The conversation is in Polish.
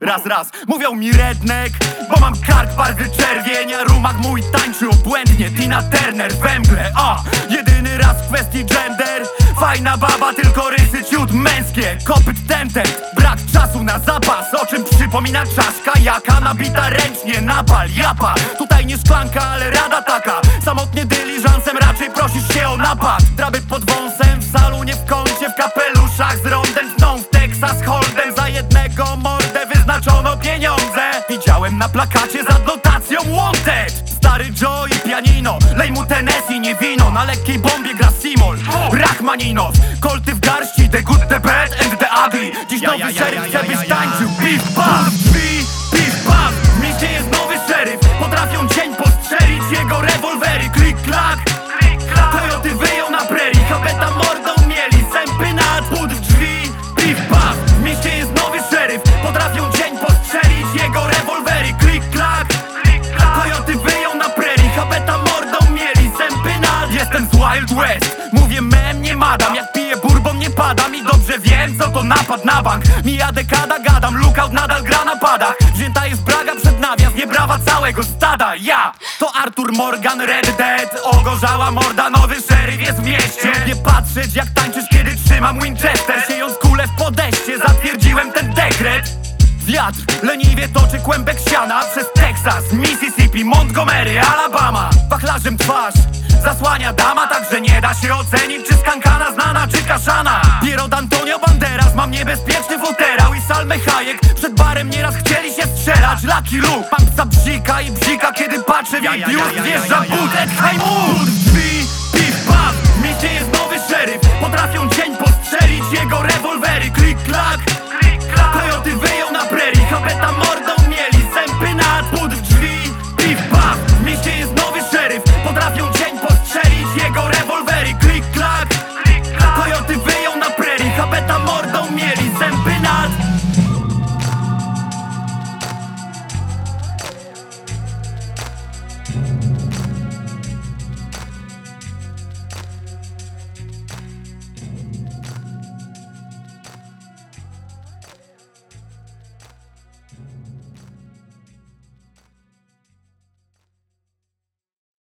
raz, raz. Mówią mi redneck, bo mam kark barwy czerwienia. Rumak mój tańczy obłędnie. Tina Turner we mgle, a Jedyny raz w kwestii gender. Fajna baba, tylko rysy ciut męskie. Kopyt tempted, brak czasu na zapas. O czym przypomina czaszka jaka? Nabita ręcznie, napal, japa. Tutaj nie szklanka, ale rada taka. Samotnie dyliżansem na plakacie z adnotacją Wanted. Stary Joe i pianino Lej mu Tennessee, nie wino. Na lekkiej bombie gra Simol Rachmaninos Kolty w garści The good, the bad and the ugly. Dziś nowy ja, ja, ja, chce ja, byś ja. tańczył. Beef bam, West. Mówię mem, nie madam. Jak piję bourbon, nie padam. I dobrze wiem, co to napad na bank. Mija dekada, gadam. Lookout nadal gra na padach. Wzięta jest braga przed nawias Nie brawa całego stada. Ja! To Arthur Morgan, Red Dead. Ogorzała morda, nowy szeryf jest w mieście. Nie patrzeć jak tańczysz, kiedy trzymam Winchester. Siejąc kulę w podejście Zatwierdziłem ten dekret. Wiatr leniwie toczy kłębek siana. Przez Teksas, Mississippi, Montgomery, Alabama. Wachlarzem twarz Zasłania dama, także nie da się ocenić Czy skankana znana, czy kaszana. Pierrot Antonio Banderas, mam niebezpieczny futerał I Salmę Hayek, przed barem nieraz chcieli się strzelać Lucky Luke, mam psa bzika i bzika Kiedy patrzę w jej biust, wjeżdża budet, haj mu! Drzwi, pif, paf, w mieście jest nowy szeryf. Potrafią cień postrzelić jego rewolwery. Klik, klak,